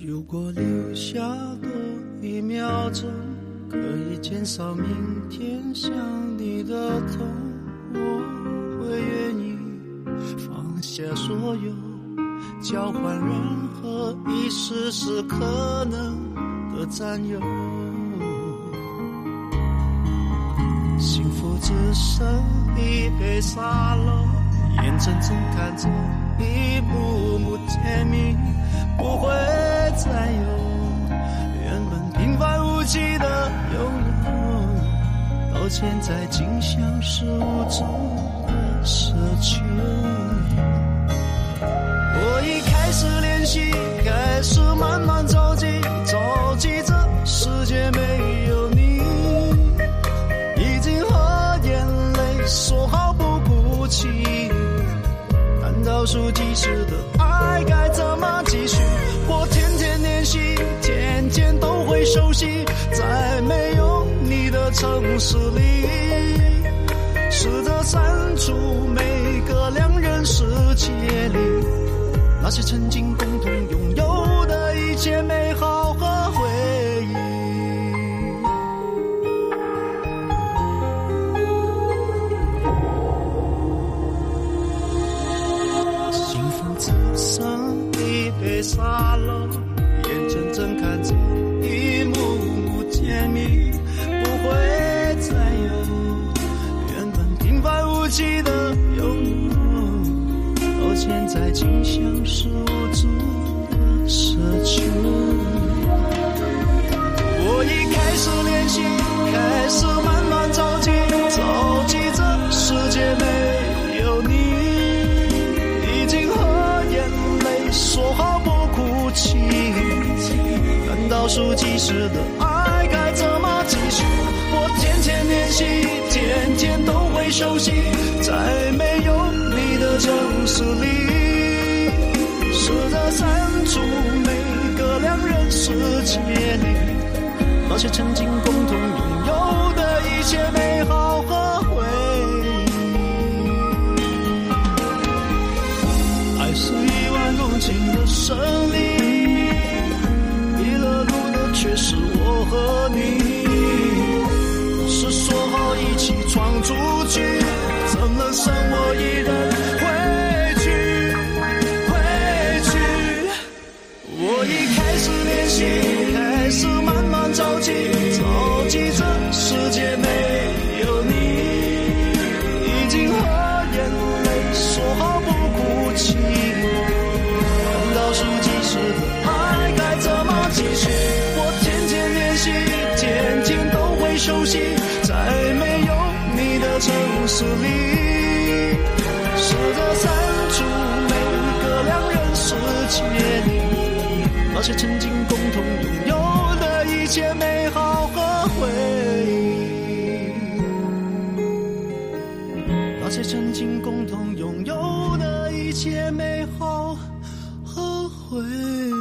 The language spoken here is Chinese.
如果留下多一秒钟，可以减少明天想你的痛，我会愿意放下所有，交换任何一丝丝可能的占有。幸福只剩一杯沙漏，眼睁睁看着一幕幕现在竟像是无助的奢求。我已开始练习，开始慢慢着急，着急这世界没有你。已经和眼泪说好不哭泣，但倒数计时的爱该怎么继续？我天天练习，天天都会熟悉，在没有的城市里，试着删除每个两人世界里那些曾经共同拥有的一切美好和回忆。幸福只剩一杯沙漏，竟像是无助的奢求。我已开始练习，开始慢慢着急，着急这世界没有你，已经和眼泪说好不哭泣。难道数计时的爱该怎么继续？我天天练习，天天都会熟悉，在没有你的城市里，删除每个两人世界里。那些曾经共同拥有的一切美好和回忆。爱是一万公顷的森林，迷了路的却是我和你。是说好一起闯出去，怎能剩我一人天练习，天天都会熟悉，在没有你的城市里，试着删除每个两人世界里。那些曾经共同拥有的一切美好和回忆，那些曾经共同拥有的一切美好和回忆。